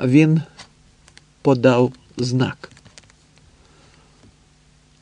Він подав знак.